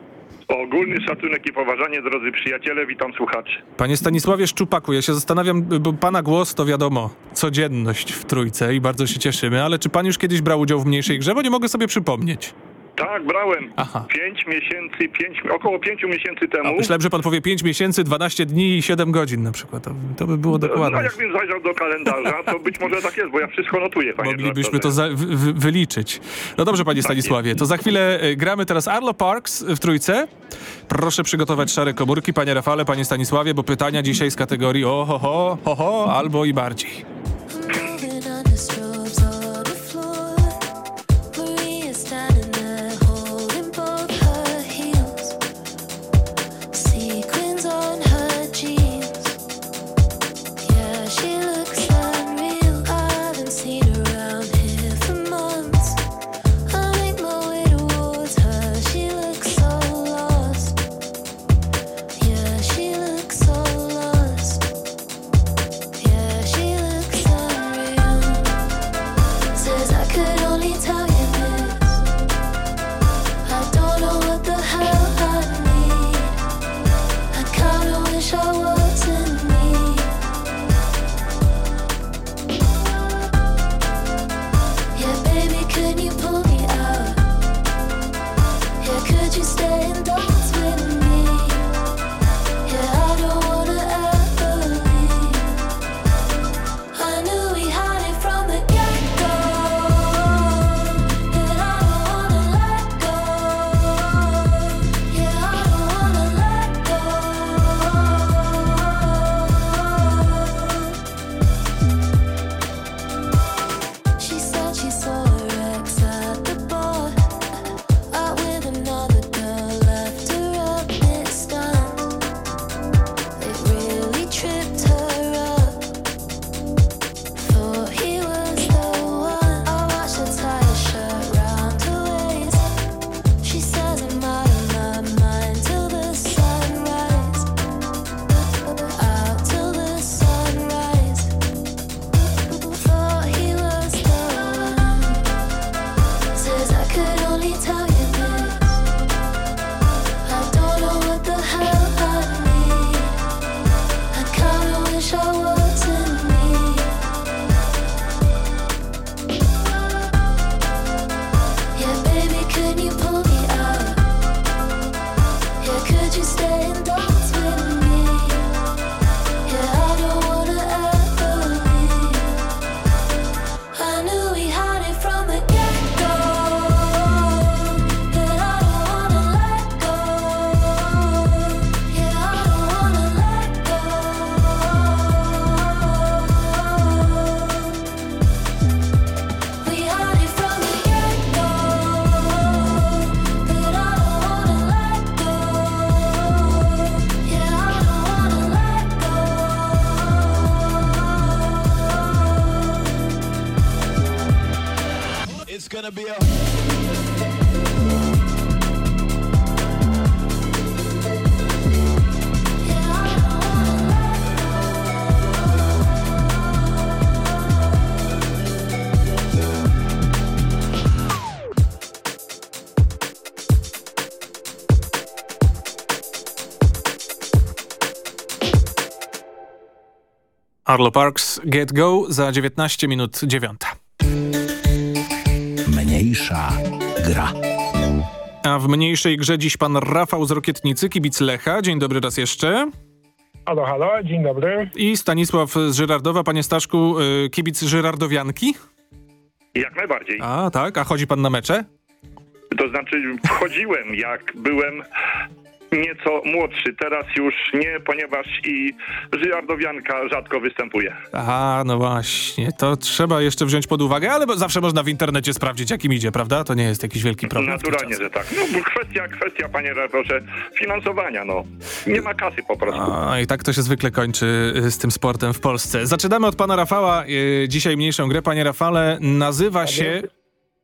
Speaker 24: Ogólny szacunek i poważanie, drodzy przyjaciele, witam słuchaczy.
Speaker 3: Panie Stanisławie Szczupaku, ja się zastanawiam, bo pana głos to wiadomo, codzienność w Trójce i bardzo się cieszymy, ale czy pan już kiedyś brał udział w mniejszej grze, bo nie mogę sobie przypomnieć.
Speaker 24: Tak, brałem. Pięć miesięcy, pięć, około pięciu miesięcy temu.
Speaker 3: A myślałem, że pan powie 5 miesięcy, 12 dni i 7 godzin na przykład. To, to by było dokładnie.
Speaker 24: No jakbym zajrzał do kalendarza, to być może tak jest, bo ja wszystko notuję. Panie
Speaker 3: Moglibyśmy to za, wyliczyć. No dobrze, panie Stanisławie, to za chwilę e, gramy teraz Arlo Parks w Trójce. Proszę przygotować szare komórki, panie Rafale, panie Stanisławie, bo pytania dzisiaj z kategorii o ho ho, ho ho albo i bardziej. Arlo Parks, Get Go za 19 minut 9.
Speaker 20: Mniejsza gra.
Speaker 3: A w mniejszej grze dziś pan Rafał z Rokietnicy, kibic Lecha. Dzień dobry raz jeszcze.
Speaker 23: Halo, halo, dzień dobry.
Speaker 3: I Stanisław z Żyrardowa. Panie Staszku, y, kibic Żyrardowianki?
Speaker 24: Jak najbardziej.
Speaker 3: A, tak? A chodzi pan na mecze?
Speaker 24: To znaczy wchodziłem jak byłem nieco młodszy. Teraz już nie, ponieważ i Żyjardowianka rzadko występuje.
Speaker 3: Aha, no właśnie. To trzeba jeszcze wziąć pod uwagę, ale zawsze można w internecie sprawdzić, jak im idzie, prawda? To nie jest jakiś wielki problem.
Speaker 24: Naturalnie, że tak. No bo kwestia, kwestia, panie redaktorze, finansowania, no. Nie ma kasy po prostu.
Speaker 3: A, I tak to się zwykle kończy y, z tym sportem w Polsce. Zaczynamy od pana Rafała. Y, dzisiaj mniejszą grę. Panie Rafale, nazywa się...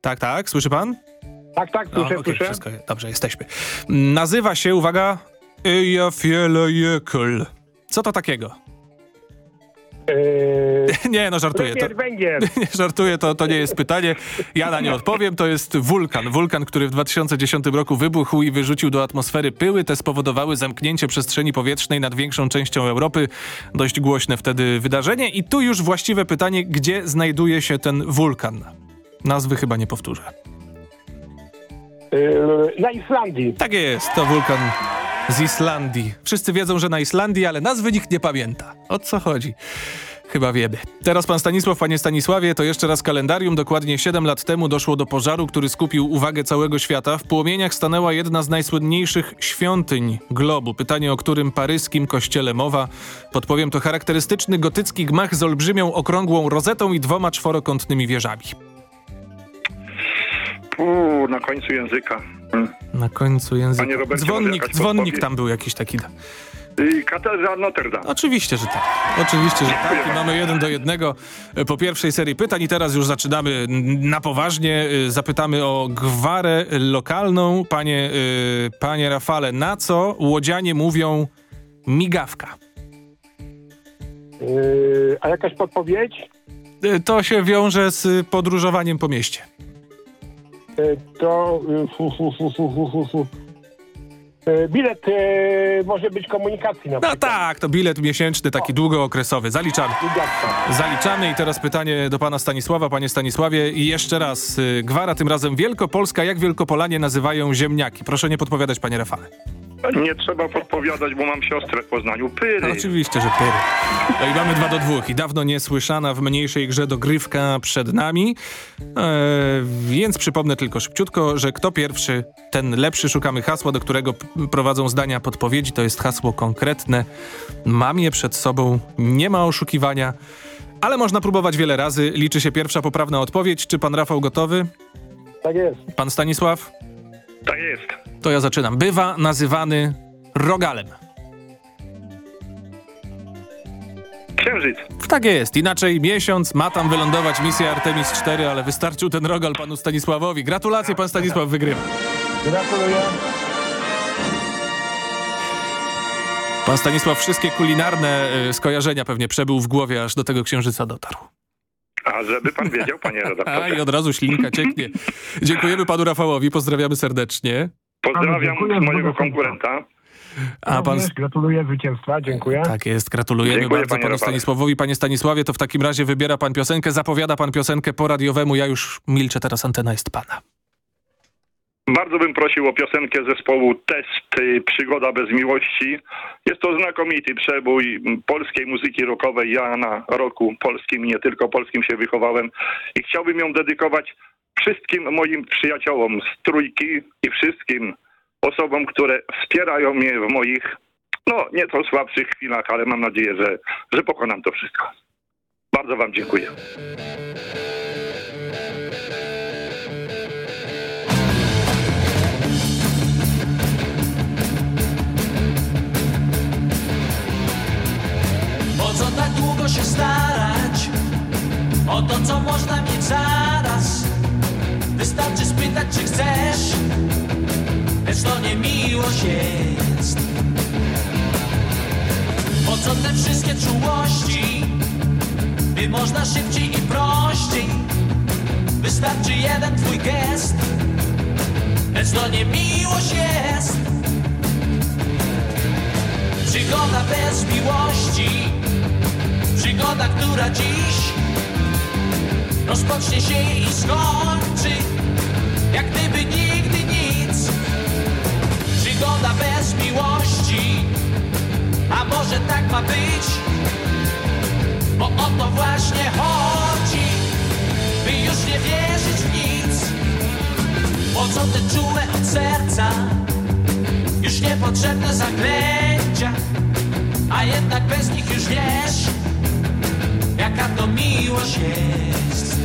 Speaker 3: Tak, tak, słyszy pan?
Speaker 23: Tak, tak, słyszę,
Speaker 3: okej,
Speaker 23: słyszę.
Speaker 3: wszystko, dobrze, jesteśmy. Nazywa się, uwaga, Jekyll. Co to takiego? nie, no żartuję. To, nie żartuję, to, to nie jest pytanie. Ja na nie odpowiem. To jest wulkan. Wulkan, który w 2010 roku wybuchł i wyrzucił do atmosfery pyły. Te spowodowały zamknięcie przestrzeni powietrznej nad większą częścią Europy. Dość głośne wtedy wydarzenie. I tu już właściwe pytanie, gdzie znajduje się ten wulkan? Nazwy chyba nie powtórzę.
Speaker 23: Yy, na Islandii.
Speaker 3: Tak jest, to wulkan z Islandii. Wszyscy wiedzą, że na Islandii, ale nazwy nikt nie pamięta. O co chodzi? Chyba wiemy. Teraz pan Stanisław, panie Stanisławie, to jeszcze raz kalendarium. Dokładnie 7 lat temu doszło do pożaru, który skupił uwagę całego świata. W płomieniach stanęła jedna z najsłynniejszych świątyń globu. Pytanie, o którym paryskim kościele mowa. Podpowiem, to charakterystyczny gotycki gmach z olbrzymią okrągłą rozetą i dwoma czworokątnymi wieżami.
Speaker 24: Uuu, na końcu języka. Hmm.
Speaker 3: Na końcu języka.
Speaker 24: Panie Robercie,
Speaker 3: dzwonnik, dzwonnik tam był jakiś taki.
Speaker 24: Katedra Notre Dame.
Speaker 3: Oczywiście, że tak. Oczywiście, że tak. I mamy jeden do jednego e, po pierwszej serii pytań i teraz już zaczynamy na poważnie. E, Zapytamy o gwarę lokalną. Panie, e, panie Rafale, na co łodzianie mówią migawka?
Speaker 23: Yy, a jakaś podpowiedź?
Speaker 3: E, To się wiąże z podróżowaniem po mieście.
Speaker 23: Yy, bilet yy, może być komunikacji na
Speaker 3: No
Speaker 23: przykład.
Speaker 3: tak, to bilet miesięczny, taki długookresowy. Zaliczamy.
Speaker 23: Migawka.
Speaker 3: Zaliczamy i teraz pytanie do pana Stanisława. Panie Stanisławie, i jeszcze raz. y, Gwara, tym razem Wielkopolska. Jak Wielkopolanie nazywają ziemniaki? Proszę nie podpowiadać, panie Rafale.
Speaker 24: Nie trzeba podpowiadać, bo mam siostrę w Poznaniu. Pyry.
Speaker 3: No, oczywiście, że pyry. No i mamy dwa do dwóch. I dawno niesłyszana w mniejszej grze dogrywka przed nami. E, więc przypomnę tylko szybciutko, że kto pierwszy, ten lepszy. Szukamy hasła, do którego prowadzą zdania podpowiedzi. To jest hasło konkretne. Mam je przed sobą. Nie ma oszukiwania. Ale można próbować wiele razy. Liczy się pierwsza poprawna odpowiedź. Czy pan Rafał gotowy?
Speaker 23: Tak jest.
Speaker 3: Pan Stanisław?
Speaker 24: Tak jest.
Speaker 3: To ja zaczynam. Bywa nazywany rogalem.
Speaker 24: Księżyc.
Speaker 3: Tak jest. Inaczej miesiąc ma tam wylądować misja Artemis 4, ale wystarczył ten rogal panu Stanisławowi. Gratulacje, pan Stanisław wygrywa.
Speaker 23: Gratuluję.
Speaker 3: Pan Stanisław wszystkie kulinarne y, skojarzenia pewnie przebył w głowie, aż do tego księżyca dotarł.
Speaker 24: A żeby pan wiedział, panie
Speaker 3: A
Speaker 24: redaktorze.
Speaker 3: i od razu ślinka cieknie. Dziękujemy panu Rafałowi, pozdrawiamy serdecznie.
Speaker 24: Pozdrawiam mojego konkurenta.
Speaker 3: A pan...
Speaker 23: Gratuluję zwycięstwa, dziękuję.
Speaker 3: Tak jest, gratulujemy
Speaker 24: Dziękuję,
Speaker 3: bardzo
Speaker 24: panie
Speaker 3: panu
Speaker 24: Rafale.
Speaker 3: Stanisławowi. Panie Stanisławie, to w takim razie wybiera pan piosenkę, zapowiada pan piosenkę po radiowemu. Ja już milczę, teraz antena jest pana.
Speaker 24: Bardzo bym prosił o piosenkę zespołu Test y, Przygoda bez miłości. Jest to znakomity przebój polskiej muzyki rockowej. Ja na roku polskim, nie tylko polskim się wychowałem i chciałbym ją dedykować wszystkim moim przyjaciołom z trójki i wszystkim osobom, które wspierają mnie w moich, no nieco słabszych chwilach, ale mam nadzieję, że, że pokonam to wszystko. Bardzo wam dziękuję.
Speaker 25: Się starać o to, co można mieć zaraz? Wystarczy spytać, czy chcesz Lecz to nie miłość jest. Po co te wszystkie czułości? By można szybciej i prościej. Wystarczy jeden twój gest Lecz to nie miłość jest. Przygoda bez miłości Przygoda, która dziś Rozpocznie się i skończy. Jak gdyby nigdy nic. Przygoda bez miłości. A może tak ma być? Bo o to właśnie chodzi By już nie wierzyć w nic. Po co te czułe od serca? Już niepotrzebne zaklęcia. A jednak bez nich już wiesz Jaka to miłość jest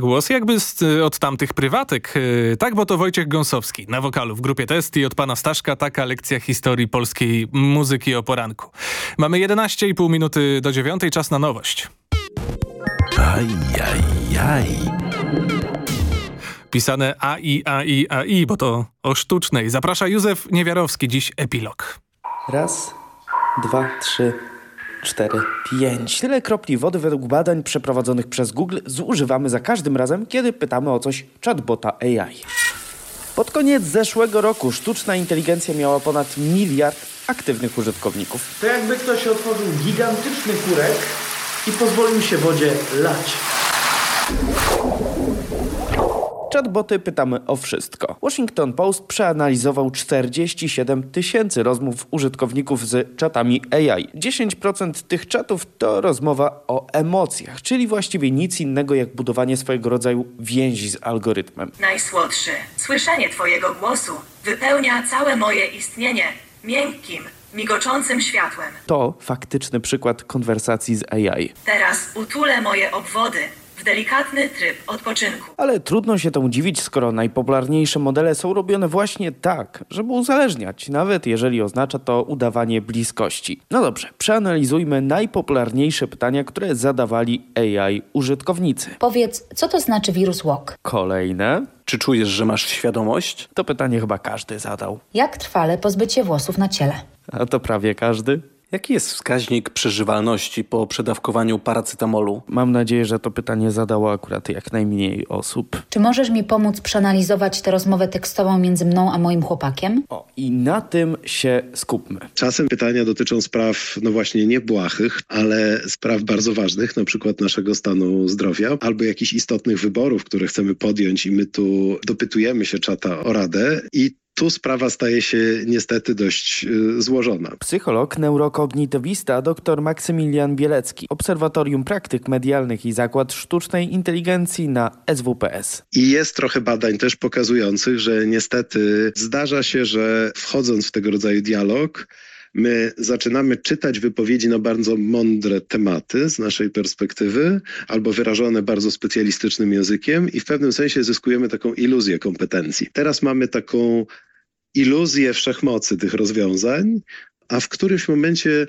Speaker 3: głos jakby z, od tamtych prywatek. Y, Tak, bo to Wojciech Gąsowski na wokalu w grupie Test i od pana Staszka taka lekcja historii polskiej muzyki o poranku. Mamy 11,5 minuty do dziewiątej, czas na nowość. Ajajaj. Pisane AI, AI, AI, bo to o sztucznej. Zaprasza Józef Niewiarowski, dziś epilog.
Speaker 26: Raz, dwa, trzy, cztery, pięć. Tyle kropli wody według badań przeprowadzonych przez Google zużywamy za każdym razem, kiedy pytamy o coś chatbota AI. Pod koniec zeszłego roku sztuczna inteligencja miała ponad miliard aktywnych użytkowników.
Speaker 27: To jakby ktoś otworzył gigantyczny kurek i pozwolił się wodzie lać.
Speaker 26: Chatboty pytamy o wszystko. Washington Post przeanalizował 47 tysięcy rozmów użytkowników z czatami AI. 10% tych czatów to rozmowa o emocjach, czyli właściwie nic innego jak budowanie swojego rodzaju więzi z algorytmem.
Speaker 28: Najsłodszy, słyszenie Twojego głosu wypełnia całe moje istnienie miękkim, migoczącym światłem.
Speaker 26: To faktyczny przykład konwersacji z AI.
Speaker 28: Teraz utulę moje obwody w delikatny tryb odpoczynku.
Speaker 26: Ale trudno się temu dziwić, skoro najpopularniejsze modele są robione właśnie tak, żeby uzależniać, nawet jeżeli oznacza to udawanie bliskości. No dobrze, przeanalizujmy najpopularniejsze pytania, które zadawali AI użytkownicy.
Speaker 29: Powiedz, co to znaczy wirus WOK?
Speaker 26: Kolejne.
Speaker 30: Czy czujesz, że masz świadomość?
Speaker 26: To pytanie chyba każdy zadał.
Speaker 29: Jak trwale pozbyć się włosów na ciele?
Speaker 26: A to prawie każdy.
Speaker 30: Jaki jest wskaźnik przeżywalności po przedawkowaniu paracetamolu?
Speaker 26: Mam nadzieję, że to pytanie zadało akurat jak najmniej osób.
Speaker 29: Czy możesz mi pomóc przeanalizować tę rozmowę tekstową między mną a moim chłopakiem?
Speaker 26: O, i na tym się skupmy.
Speaker 31: Czasem pytania dotyczą spraw, no właśnie nie błahych, ale spraw bardzo ważnych, na przykład naszego stanu zdrowia, albo jakichś istotnych wyborów, które chcemy podjąć i my tu dopytujemy się czata o radę i tu sprawa staje się niestety dość y, złożona.
Speaker 26: Psycholog, neurokognitywista dr Maksymilian Bielecki, Obserwatorium Praktyk Medialnych i Zakład Sztucznej Inteligencji na SWPS.
Speaker 31: I jest trochę badań też pokazujących, że niestety zdarza się, że wchodząc w tego rodzaju dialog, my zaczynamy czytać wypowiedzi na bardzo mądre tematy z naszej perspektywy, albo wyrażone bardzo specjalistycznym językiem, i w pewnym sensie zyskujemy taką iluzję kompetencji. Teraz mamy taką iluzję wszechmocy tych rozwiązań, a w którymś momencie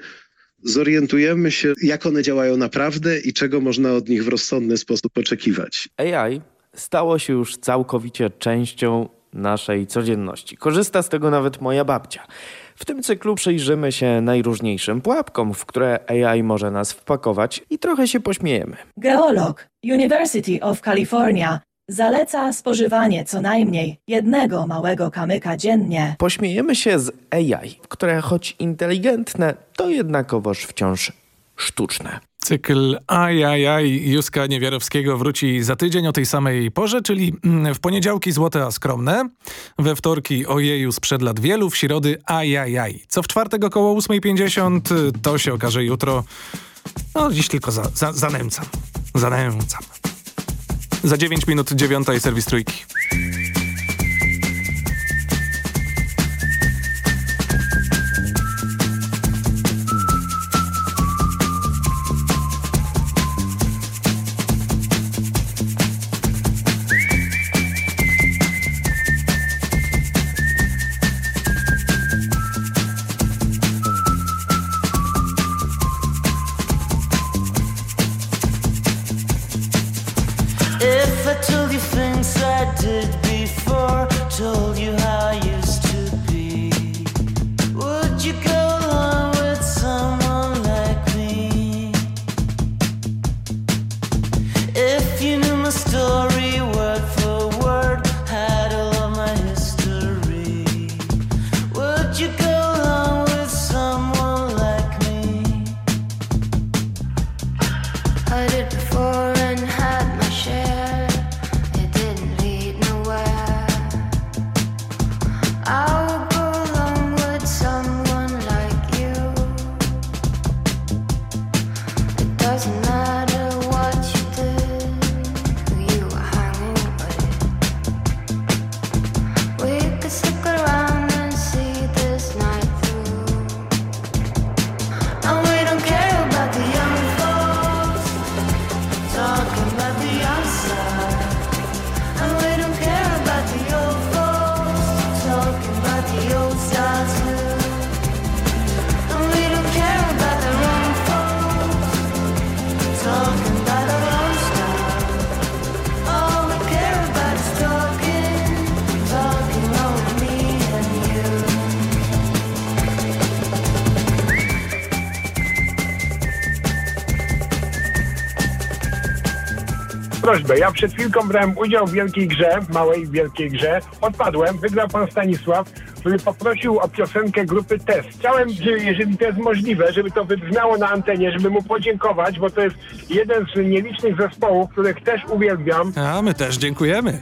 Speaker 31: zorientujemy się, jak one działają naprawdę i czego można od nich w rozsądny sposób oczekiwać.
Speaker 26: AI stało się już całkowicie częścią naszej codzienności. Korzysta z tego nawet moja babcia. W tym cyklu przyjrzymy się najróżniejszym pułapkom, w które AI może nas wpakować i trochę się pośmiejemy.
Speaker 32: Geolog University of California zaleca spożywanie co najmniej jednego małego kamyka dziennie.
Speaker 26: Pośmiejemy się z AI, które choć inteligentne, to jednakowoż wciąż sztuczne.
Speaker 33: Cykl Ajajaj Józka Niewiarowskiego wróci za tydzień o tej samej porze, czyli mm, w poniedziałki złote a skromne, we wtorki ojeju sprzed lat wielu, w środy Ajajaj. Co w czwartek około 8.50 y, to się okaże jutro. No dziś tylko za, za, zanęcam. Zanęcam. Za 9 minut dziewiąta i serwis trójki.
Speaker 23: Ja przed chwilką brałem udział w wielkiej grze, małej wielkiej grze. Odpadłem, wygrał pan Stanisław, który poprosił o piosenkę grupy Test. Chciałem, że, jeżeli to jest możliwe, żeby to wybrzmiało na antenie, żeby mu podziękować, bo to jest jeden z nielicznych zespołów, których też uwielbiam.
Speaker 33: A my też dziękujemy.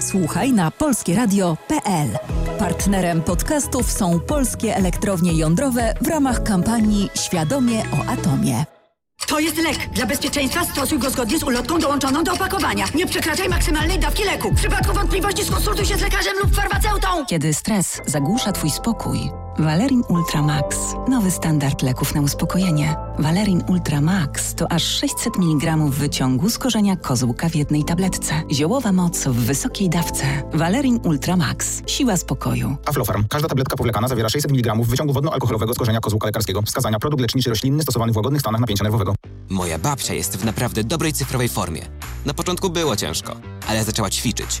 Speaker 34: Słuchaj na polskieradio.pl. Partnerem podcastów są polskie elektrownie jądrowe w ramach kampanii Świadomie o atomie.
Speaker 29: To jest lek. Dla bezpieczeństwa stosuj go zgodnie z ulotką dołączoną do opakowania. Nie przekraczaj maksymalnej dawki leku. W przypadku wątpliwości skonsultuj się z lekarzem lub farmaceutą.
Speaker 35: Kiedy stres zagłusza Twój spokój, Valerin Ultra Max. Nowy standard leków na uspokojenie. Valerin Ultra Max to aż 600 mg wyciągu z korzenia kozłka w jednej tabletce. Ziołowa moc w wysokiej dawce. Valerin Ultra Max. Siła spokoju.
Speaker 36: Aflofarm. Każda tabletka powlekana zawiera 600 mg wyciągu wodno-alkoholowego z korzenia kozłka lekarskiego. Wskazania produkt leczniczy roślinny stosowany w łagodnych stanach napięcia nerwowego.
Speaker 37: Moja babcia jest w naprawdę dobrej cyfrowej formie. Na początku było ciężko, ale zaczęła ćwiczyć.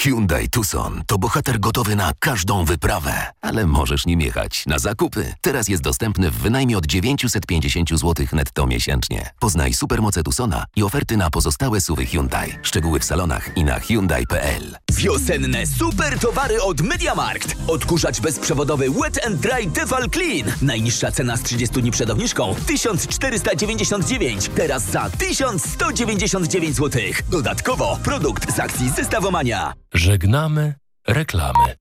Speaker 38: Hyundai Tucson to bohater gotowy na każdą wyprawę, ale możesz nim jechać na zakupy. Teraz jest dostępny w wynajmie od 950 zł netto miesięcznie. Poznaj supermoce Tucsona i oferty na pozostałe suwy Hyundai. Szczegóły w salonach i na Hyundai.pl.
Speaker 39: Wiosenne super towary od MediaMarkt. Odkurzacz bezprzewodowy Wet and Dry Tefal Clean. Najniższa cena z 30 dni przed obniżką 1499. Teraz za 1199 zł. Dodatkowo produkt z akcji Zestawomania.
Speaker 2: Żegnamy reklamy.